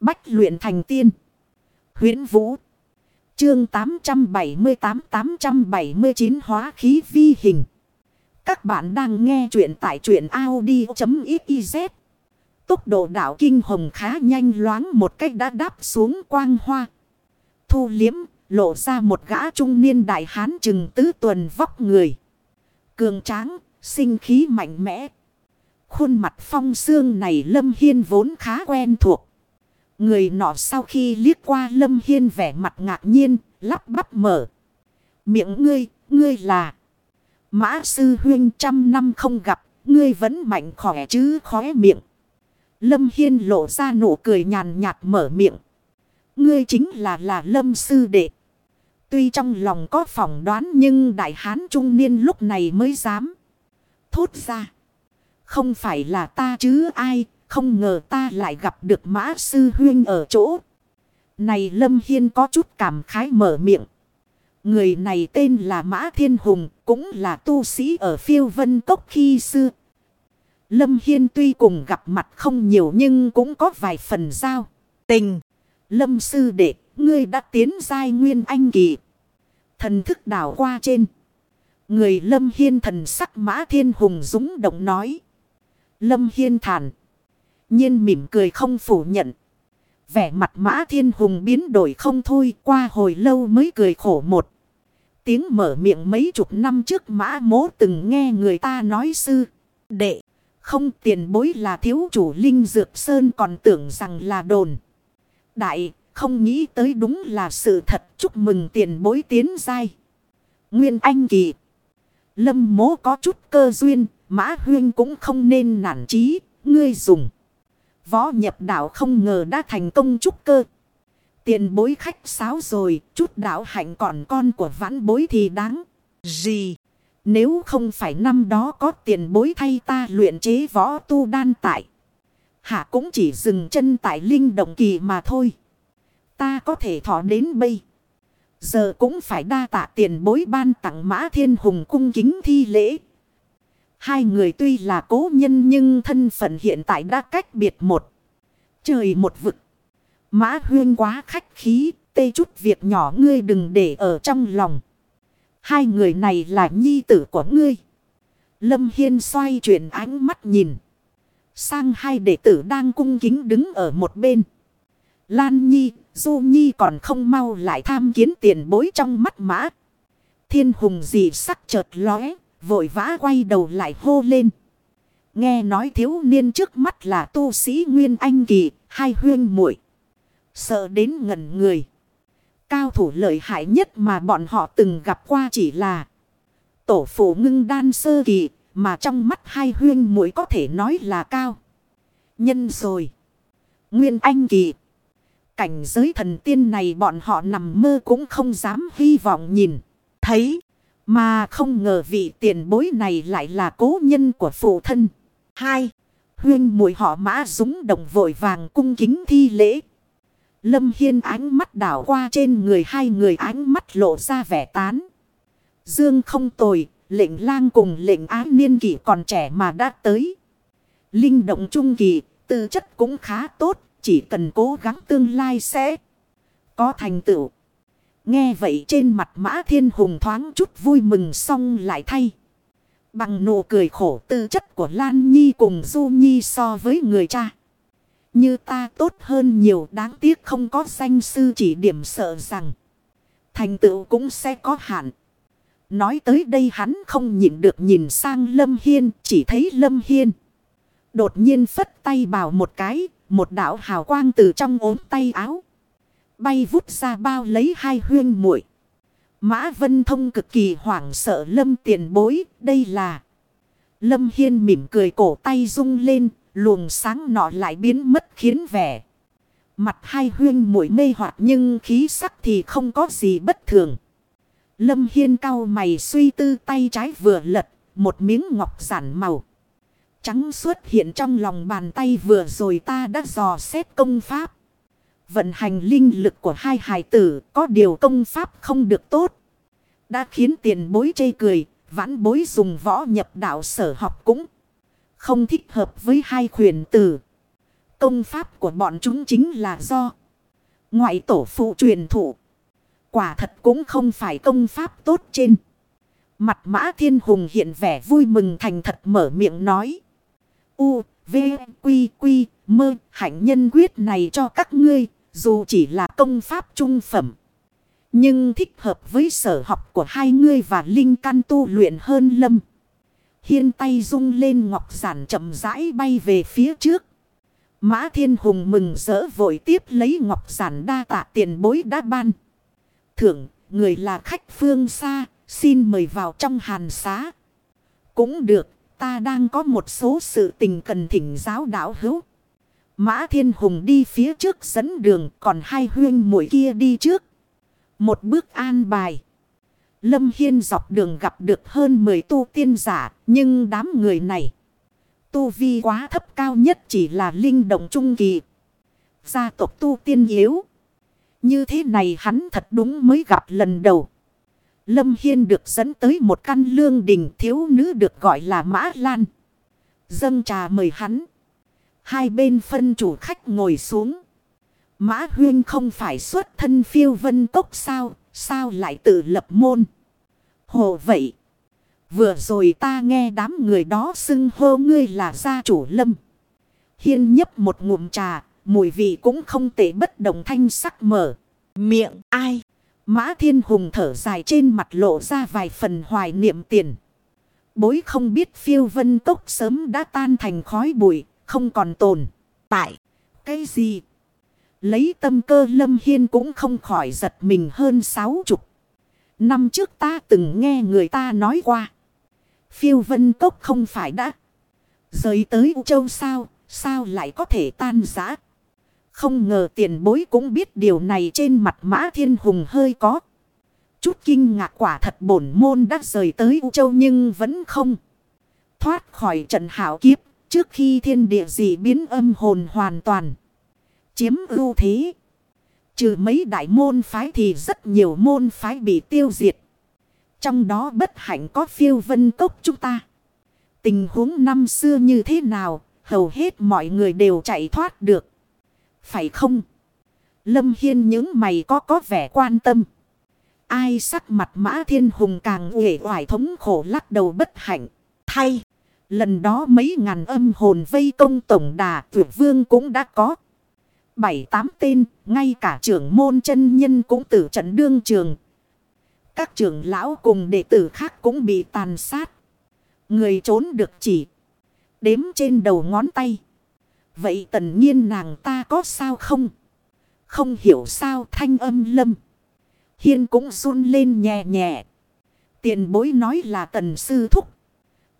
Bách luyện thành tiên. huyễn Vũ. Chương 878-879 hóa khí vi hình. Các bạn đang nghe truyện tại truyện Audi.xyz. Tốc độ đảo kinh hồng khá nhanh loáng một cách đã đáp xuống quang hoa. Thu liếm, lộ ra một gã trung niên đại hán chừng tứ tuần vóc người. Cường tráng, sinh khí mạnh mẽ. Khuôn mặt phong xương này Lâm Hiên vốn khá quen thuộc. Người nọ sau khi liếc qua Lâm Hiên vẻ mặt ngạc nhiên, lắp bắp mở. Miệng ngươi, ngươi là... Mã sư huyên trăm năm không gặp, ngươi vẫn mạnh khỏe chứ khóe miệng. Lâm Hiên lộ ra nụ cười nhàn nhạt mở miệng. Ngươi chính là là Lâm sư đệ. Tuy trong lòng có phỏng đoán nhưng đại hán trung niên lúc này mới dám. Thốt ra. Không phải là ta chứ ai, không ngờ ta lại gặp được mã sư huyên ở chỗ. Này Lâm Hiên có chút cảm khái mở miệng. Người này tên là Mã Thiên Hùng, cũng là tu sĩ ở phiêu vân cốc khi xưa. Lâm Hiên tuy cùng gặp mặt không nhiều nhưng cũng có vài phần giao. Tình. Lâm sư đệ, ngươi đã tiến giai nguyên anh kỳ. Thần thức đảo qua trên. Người Lâm Hiên thần sắc Mã Thiên Hùng dũng động nói. Lâm Hiên thản nhiên mỉm cười không phủ nhận. Vẻ mặt Mã Thiên Hùng biến đổi không thôi qua hồi lâu mới cười khổ một. Tiếng mở miệng mấy chục năm trước Mã Mố từng nghe người ta nói sư. Đệ. Không tiền bối là thiếu chủ Linh Dược Sơn còn tưởng rằng là đồn. Đại, không nghĩ tới đúng là sự thật chúc mừng tiền bối tiến dai. Nguyên Anh Kỳ. Lâm mố có chút cơ duyên, Mã Huyên cũng không nên nản trí, ngươi dùng. Võ nhập đạo không ngờ đã thành công trúc cơ. Tiền bối khách sáo rồi, chút đạo hạnh còn con của vãn bối thì đáng. Gì? Nếu không phải năm đó có tiền bối thay ta luyện chế võ tu đan tại. Hạ cũng chỉ dừng chân tại linh động kỳ mà thôi. Ta có thể thọ đến bây. Giờ cũng phải đa tạ tiền bối ban tặng mã thiên hùng cung kính thi lễ. Hai người tuy là cố nhân nhưng thân phận hiện tại đã cách biệt một. Trời một vực. Mã huyên quá khách khí, tê chút việc nhỏ ngươi đừng để ở trong lòng. Hai người này là nhi tử của ngươi. Lâm Hiên xoay chuyển ánh mắt nhìn. Sang hai đệ tử đang cung kính đứng ở một bên. Lan Nhi, Du Nhi còn không mau lại tham kiến tiền bối trong mắt mã. Thiên hùng dị sắc chợt lóe, vội vã quay đầu lại hô lên. Nghe nói thiếu niên trước mắt là tu sĩ Nguyên Anh Kỳ, hai huyên muội Sợ đến ngẩn người. Cao thủ lợi hại nhất mà bọn họ từng gặp qua chỉ là tổ phụ ngưng đan sơ kỳ, mà trong mắt hai huyên muội có thể nói là cao. Nhân rồi. Nguyên Anh Kỳ. Cảnh giới thần tiên này bọn họ nằm mơ cũng không dám hy vọng nhìn. Thấy. Mà không ngờ vị tiền bối này lại là cố nhân của phụ thân. Hai. Huyên mùi họ mã dũng đồng vội vàng cung kính thi lễ. Lâm Hiên ánh mắt đảo qua trên người hai người ánh mắt lộ ra vẻ tán. Dương không tồi, lệnh lang cùng lệnh ái niên kỷ còn trẻ mà đã tới. Linh động trung kỳ, tư chất cũng khá tốt, chỉ cần cố gắng tương lai sẽ có thành tựu. Nghe vậy trên mặt mã thiên hùng thoáng chút vui mừng xong lại thay. Bằng nụ cười khổ tư chất của Lan Nhi cùng Du Nhi so với người cha. Như ta tốt hơn nhiều đáng tiếc không có danh sư chỉ điểm sợ rằng. Thành tựu cũng sẽ có hạn. Nói tới đây hắn không nhịn được nhìn sang Lâm Hiên chỉ thấy Lâm Hiên. Đột nhiên phất tay bảo một cái, một đạo hào quang từ trong ốm tay áo. Bay vút ra bao lấy hai huyên muội Mã Vân Thông cực kỳ hoảng sợ Lâm tiền bối, đây là... Lâm Hiên mỉm cười cổ tay rung lên, luồng sáng nọ lại biến mất khiến vẻ. Mặt hai huyên mũi mê hoạt nhưng khí sắc thì không có gì bất thường. Lâm Hiên cao mày suy tư tay trái vừa lật, một miếng ngọc giản màu. Trắng xuất hiện trong lòng bàn tay vừa rồi ta đã dò xét công pháp. Vận hành linh lực của hai hài tử có điều công pháp không được tốt. Đã khiến tiền bối chê cười, vãn bối dùng võ nhập đạo sở học cũng không thích hợp với hai khuyển tử. Công pháp của bọn chúng chính là do ngoại tổ phụ truyền thụ. Quả thật cũng không phải công pháp tốt trên. Mặt mã thiên hùng hiện vẻ vui mừng thành thật mở miệng nói. U, V, Quy, Quy, mơ, hạnh nhân quyết này cho các ngươi, dù chỉ là công pháp trung phẩm. Nhưng thích hợp với sở học của hai ngươi và linh căn tu luyện hơn lâm. Hiên tay rung lên ngọc giản chậm rãi bay về phía trước. Mã thiên hùng mừng rỡ vội tiếp lấy ngọc giản đa tạ tiền bối đã ban. Thưởng, người là khách phương xa, xin mời vào trong hàn xá. Cũng được, ta đang có một số sự tình cần thỉnh giáo đạo hữu. Mã thiên hùng đi phía trước dẫn đường, còn hai huyên mũi kia đi trước. Một bước an bài. Lâm Hiên dọc đường gặp được hơn 10 tu tiên giả, nhưng đám người này. Tu vi quá thấp cao nhất chỉ là linh động trung kỳ. Gia tộc tu tiên yếu. Như thế này hắn thật đúng mới gặp lần đầu. Lâm Hiên được dẫn tới một căn lương đình thiếu nữ được gọi là Mã Lan. Dâng trà mời hắn. Hai bên phân chủ khách ngồi xuống. Mã Huyên không phải xuất thân phiêu vân cốc sao, sao lại tự lập môn. Hồ vậy. Vừa rồi ta nghe đám người đó xưng hô ngươi là gia chủ lâm. Hiên nhấp một ngụm trà, mùi vị cũng không tệ bất động thanh sắc mở. Miệng ai? Mã thiên hùng thở dài trên mặt lộ ra vài phần hoài niệm tiền. Bối không biết phiêu vân cốc sớm đã tan thành khói bụi, không còn tồn. Tại, cái gì? Lấy tâm cơ lâm hiên cũng không khỏi giật mình hơn sáu chục. Năm trước ta từng nghe người ta nói qua. Phiêu vân cốc không phải đã. Rời tới U Châu sao, sao lại có thể tan giã. Không ngờ tiền bối cũng biết điều này trên mặt mã thiên hùng hơi có. Chút kinh ngạc quả thật bổn môn đã rời tới U Châu nhưng vẫn không. Thoát khỏi trận hảo kiếp trước khi thiên địa dị biến âm hồn hoàn toàn. Chiếm ưu thế. Trừ mấy đại môn phái thì rất nhiều môn phái bị tiêu diệt. Trong đó bất hạnh có phiêu vân cốc chúng ta. Tình huống năm xưa như thế nào, hầu hết mọi người đều chạy thoát được. Phải không? Lâm Hiên những mày có có vẻ quan tâm. Ai sắc mặt mã thiên hùng càng uể oải thống khổ lắc đầu bất hạnh. Thay, lần đó mấy ngàn âm hồn vây công tổng đà tuyệt vương cũng đã có. Bảy tám tên, ngay cả trưởng môn chân nhân cũng tử trận đương trường. Các trưởng lão cùng đệ tử khác cũng bị tàn sát. Người trốn được chỉ. Đếm trên đầu ngón tay. Vậy tần nhiên nàng ta có sao không? Không hiểu sao thanh âm lâm. Hiên cũng run lên nhẹ nhẹ. Tiền bối nói là tần sư thúc.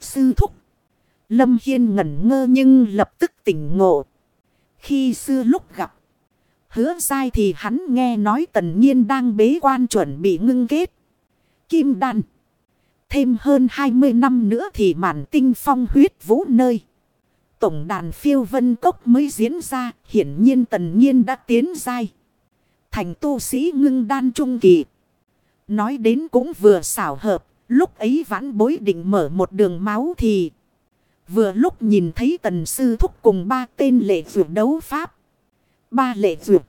Sư thúc. Lâm Hiên ngẩn ngơ nhưng lập tức tỉnh ngộ. Khi xưa lúc gặp. Hứa sai thì hắn nghe nói tần nhiên đang bế quan chuẩn bị ngưng kết. Kim đan. Thêm hơn 20 năm nữa thì màn tinh phong huyết vũ nơi. Tổng đàn phiêu vân cốc mới diễn ra. Hiển nhiên tần nhiên đã tiến dai. Thành tu sĩ ngưng đan trung kỳ. Nói đến cũng vừa xảo hợp. Lúc ấy vãn bối định mở một đường máu thì... Vừa lúc nhìn thấy tần sư thúc cùng ba tên lệ vượt đấu pháp. Ba lệ vượt.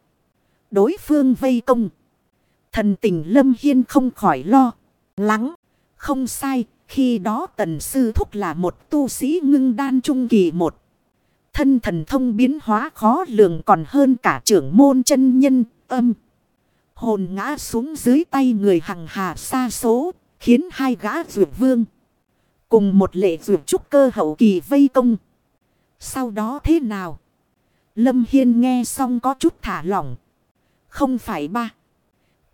Đối phương vây công. Thần tình lâm hiên không khỏi lo. Lắng. Không sai. Khi đó tần sư thúc là một tu sĩ ngưng đan trung kỳ một. Thân thần thông biến hóa khó lường còn hơn cả trưởng môn chân nhân, âm. Hồn ngã xuống dưới tay người hằng hà xa số. Khiến hai gã vượt vương. Cùng một lệ vượt trúc cơ hậu kỳ vây công. Sau đó thế nào? Lâm Hiên nghe xong có chút thả lỏng. Không phải ba.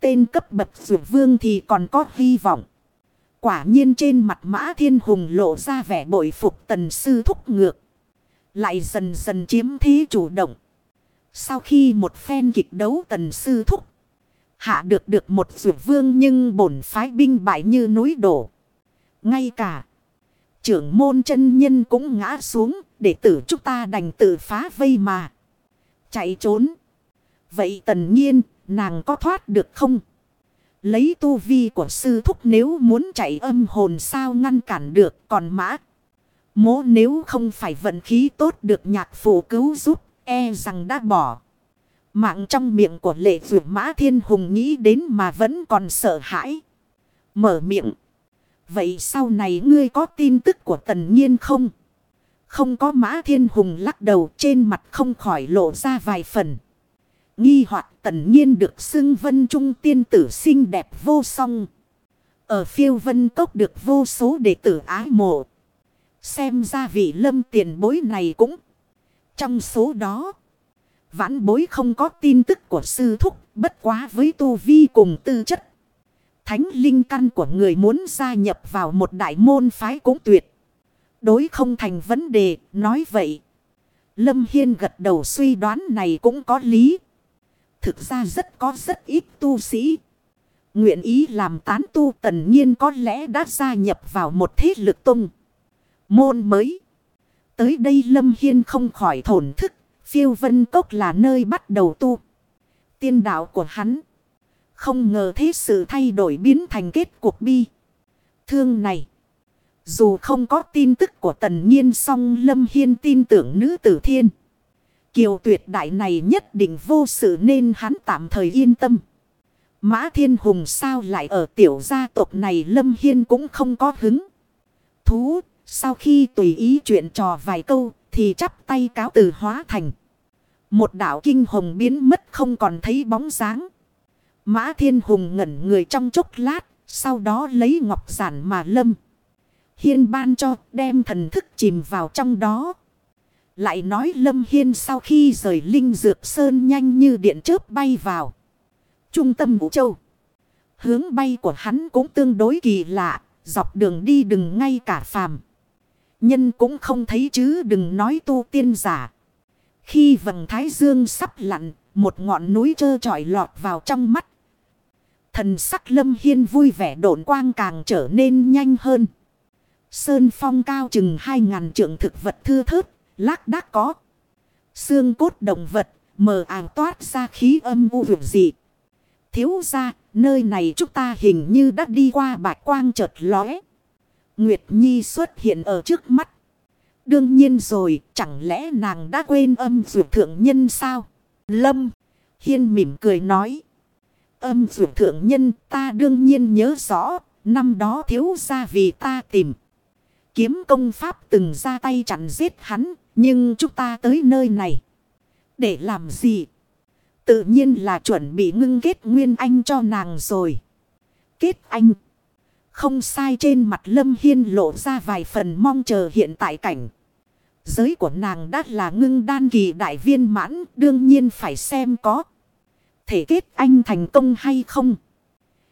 Tên cấp bậc vượt vương thì còn có hy vọng. Quả nhiên trên mặt mã thiên hùng lộ ra vẻ bội phục tần sư thúc ngược. Lại dần dần chiếm thế chủ động. Sau khi một phen kịch đấu tần sư thúc. Hạ được được một vượt vương nhưng bổn phái binh bại như núi đổ. Ngay cả trưởng môn chân nhân cũng ngã xuống, để tử chúng ta đành tự phá vây mà. Chạy trốn. Vậy tần nhiên, nàng có thoát được không? Lấy tu vi của sư thúc nếu muốn chạy âm hồn sao ngăn cản được còn mã. Mố nếu không phải vận khí tốt được nhạc phụ cứu giúp, E rằng đã bỏ. Mạng trong miệng của lệ vượt mã thiên hùng nghĩ đến mà vẫn còn sợ hãi. Mở miệng. Vậy sau này ngươi có tin tức của tần nhiên không? Không có mã thiên hùng lắc đầu trên mặt không khỏi lộ ra vài phần. Nghi hoặc tần nhiên được xưng vân trung tiên tử xinh đẹp vô song. Ở phiêu vân cốc được vô số đệ tử ái mộ. Xem ra vị lâm tiền bối này cũng. Trong số đó. Vãn bối không có tin tức của sư thúc. Bất quá với tu vi cùng tư chất. Thánh linh căn của người muốn gia nhập vào một đại môn phái cũng tuyệt. Đối không thành vấn đề. Nói vậy. Lâm Hiên gật đầu suy đoán này cũng có lý. Thực ra rất có rất ít tu sĩ. Nguyện ý làm tán tu tần nhiên có lẽ đã gia nhập vào một thế lực tung. Môn mới. Tới đây Lâm Hiên không khỏi thổn thức. Phiêu vân cốc là nơi bắt đầu tu. Tiên đạo của hắn. Không ngờ thế sự thay đổi biến thành kết cuộc bi. Thương này. Dù không có tin tức của tần nhiên song Lâm Hiên tin tưởng nữ tử thiên. Kiều tuyệt đại này nhất định vô sự nên hắn tạm thời yên tâm. Mã Thiên Hùng sao lại ở tiểu gia tộc này Lâm Hiên cũng không có hứng. Thú, sau khi tùy ý chuyện trò vài câu thì chắp tay cáo từ hóa thành. Một đảo kinh hồng biến mất không còn thấy bóng dáng. Mã Thiên Hùng ngẩn người trong chốc lát, sau đó lấy ngọc giản mà lâm. Hiên ban cho đem thần thức chìm vào trong đó. Lại nói Lâm Hiên sau khi rời Linh Dược Sơn nhanh như điện chớp bay vào. Trung tâm Vũ Châu. Hướng bay của hắn cũng tương đối kỳ lạ. Dọc đường đi đừng ngay cả phàm. Nhân cũng không thấy chứ đừng nói tu tiên giả. Khi vầng thái dương sắp lặn, một ngọn núi trơ trọi lọt vào trong mắt. Thần sắc lâm hiên vui vẻ độn quang càng trở nên nhanh hơn. Sơn phong cao chừng hai ngàn trượng thực vật thưa thớt, lác đác có. Xương cốt động vật, mờ àng toát ra khí âm u vượt dị. Thiếu ra, nơi này chúng ta hình như đã đi qua bạch quang chợt lóe. Nguyệt Nhi xuất hiện ở trước mắt. Đương nhiên rồi, chẳng lẽ nàng đã quên âm dược thượng nhân sao? Lâm, Hiên mỉm cười nói. Âm dược thượng nhân ta đương nhiên nhớ rõ, năm đó thiếu ra vì ta tìm. Kiếm công pháp từng ra tay chặn giết hắn, nhưng chúng ta tới nơi này. Để làm gì? Tự nhiên là chuẩn bị ngưng kết nguyên anh cho nàng rồi. Kết anh. Không sai trên mặt Lâm Hiên lộ ra vài phần mong chờ hiện tại cảnh. Giới của nàng đã là ngưng đan kỳ đại viên mãn đương nhiên phải xem có. Thể kết anh thành công hay không.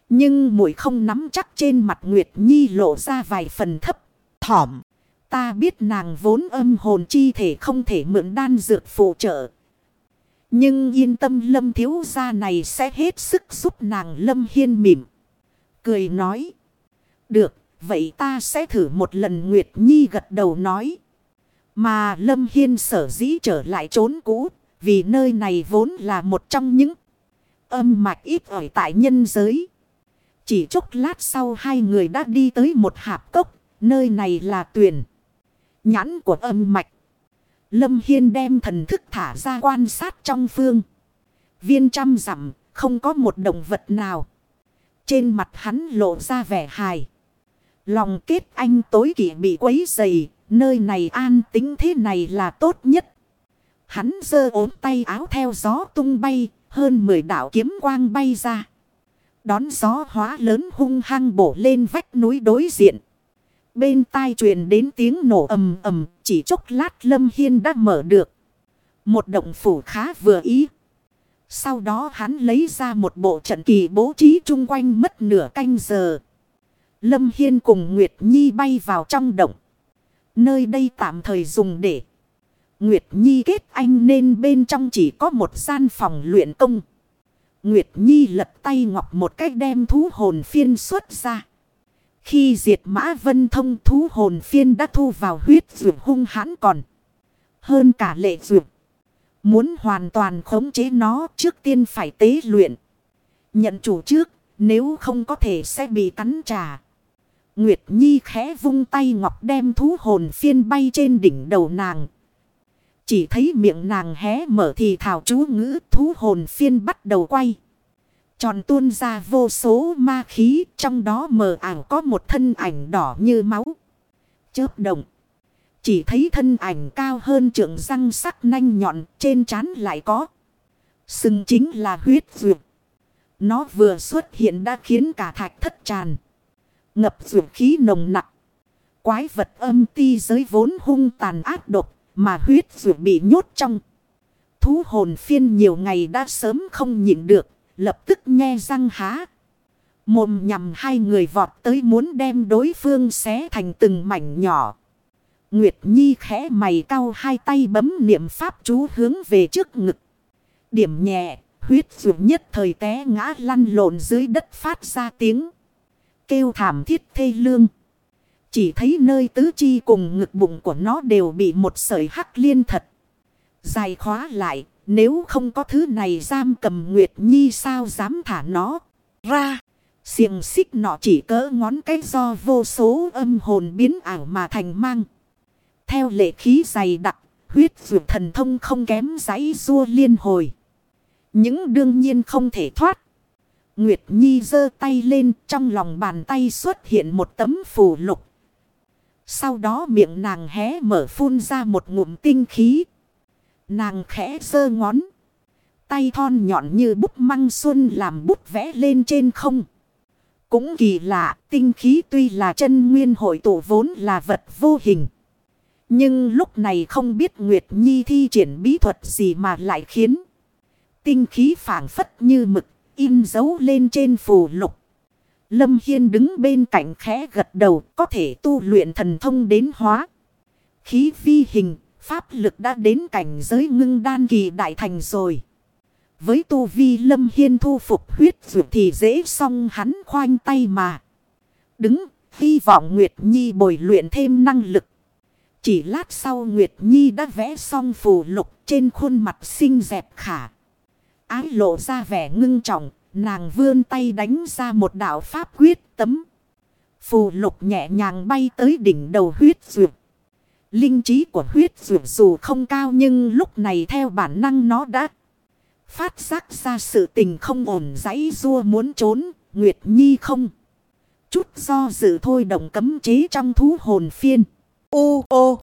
Nhưng muội không nắm chắc trên mặt Nguyệt Nhi lộ ra vài phần thấp, thỏm. Ta biết nàng vốn âm hồn chi thể không thể mượn đan dược phụ trợ. Nhưng yên tâm lâm thiếu gia này sẽ hết sức giúp nàng lâm hiên mỉm. Cười nói. Được, vậy ta sẽ thử một lần Nguyệt Nhi gật đầu nói. Mà lâm hiên sở dĩ trở lại trốn cũ. Vì nơi này vốn là một trong những âm mạch ít ỏi tại nhân giới. Chỉ chốc lát sau hai người đã đi tới một hạp cốc. Nơi này là tuyển. Nhãn của âm mạch. Lâm Hiên đem thần thức thả ra quan sát trong phương. Viên trăm dặm, không có một động vật nào. Trên mặt hắn lộ ra vẻ hài. Lòng kết anh tối kỵ bị quấy dày. Nơi này an tính thế này là tốt nhất. Hắn giơ ốm tay áo theo gió tung bay. Hơn 10 đảo kiếm quang bay ra. Đón gió hóa lớn hung hăng bổ lên vách núi đối diện. Bên tai truyền đến tiếng nổ ầm ầm, chỉ chốc lát Lâm Hiên đã mở được. Một động phủ khá vừa ý. Sau đó hắn lấy ra một bộ trận kỳ bố trí chung quanh mất nửa canh giờ. Lâm Hiên cùng Nguyệt Nhi bay vào trong động. Nơi đây tạm thời dùng để. Nguyệt Nhi kết anh nên bên trong chỉ có một gian phòng luyện công. Nguyệt Nhi lật tay ngọc một cách đem thú hồn phiên xuất ra. Khi diệt mã vân thông thú hồn phiên đã thu vào huyết dược hung hãn còn. Hơn cả lệ dược. Muốn hoàn toàn khống chế nó, trước tiên phải tế luyện. Nhận chủ trước, nếu không có thể sẽ bị cắn trả. Nguyệt Nhi khẽ vung tay ngọc đem thú hồn phiên bay trên đỉnh đầu nàng. Chỉ thấy miệng nàng hé mở thì thảo chú ngữ thú hồn phiên bắt đầu quay. Tròn tuôn ra vô số ma khí, trong đó mờ ảo có một thân ảnh đỏ như máu. Chớp động. Chỉ thấy thân ảnh cao hơn trượng răng sắc nanh nhọn, trên trán lại có. Sừng chính là huyết dược. Nó vừa xuất hiện đã khiến cả thạch thất tràn. Ngập dược khí nồng nặng. Quái vật âm ti giới vốn hung tàn ác độc mà huyết dược bị nhốt trong. Thú hồn phiên nhiều ngày đã sớm không nhịn được. Lập tức nghe răng há. Mồm nhằm hai người vọt tới muốn đem đối phương xé thành từng mảnh nhỏ. Nguyệt Nhi khẽ mày cau hai tay bấm niệm pháp chú hướng về trước ngực. Điểm nhẹ, huyết dụ nhất thời té ngã lăn lộn dưới đất phát ra tiếng. Kêu thảm thiết thê lương. Chỉ thấy nơi tứ chi cùng ngực bụng của nó đều bị một sợi hắc liên thật. Dài khóa lại, nếu không có thứ này giam cầm Nguyệt Nhi sao dám thả nó ra. Xiềng xích nọ chỉ cỡ ngón cái do vô số âm hồn biến ảo mà thành mang. Theo lệ khí dày đặc, huyết vượt thần thông không kém giấy rua liên hồi. Những đương nhiên không thể thoát. Nguyệt Nhi giơ tay lên trong lòng bàn tay xuất hiện một tấm phù lục. Sau đó miệng nàng hé mở phun ra một ngụm tinh khí. Nàng khẽ giơ ngón. Tay thon nhọn như bút măng xuân làm bút vẽ lên trên không. Cũng kỳ lạ, tinh khí tuy là chân nguyên hội tụ vốn là vật vô hình. Nhưng lúc này không biết Nguyệt Nhi thi triển bí thuật gì mà lại khiến tinh khí phản phất như mực, in dấu lên trên phù lục. Lâm Hiên đứng bên cạnh khẽ gật đầu, có thể tu luyện thần thông đến hóa. Khí vi hình, pháp lực đã đến cảnh giới ngưng đan kỳ đại thành rồi. Với tu vi Lâm Hiên thu phục huyết dược thì dễ xong hắn khoanh tay mà. Đứng, hy vọng Nguyệt Nhi bồi luyện thêm năng lực. Chỉ lát sau Nguyệt Nhi đã vẽ xong phù lục trên khuôn mặt xinh dẹp khả. Ái lộ ra vẻ ngưng trọng, nàng vươn tay đánh ra một đạo pháp quyết tấm. Phù lục nhẹ nhàng bay tới đỉnh đầu huyết dược. Linh trí của huyết dược dù không cao nhưng lúc này theo bản năng nó đã phát giác ra sự tình không ổn giấy rua muốn trốn, Nguyệt Nhi không. Chút do dự thôi động cấm chế trong thú hồn phiên. Ô ô!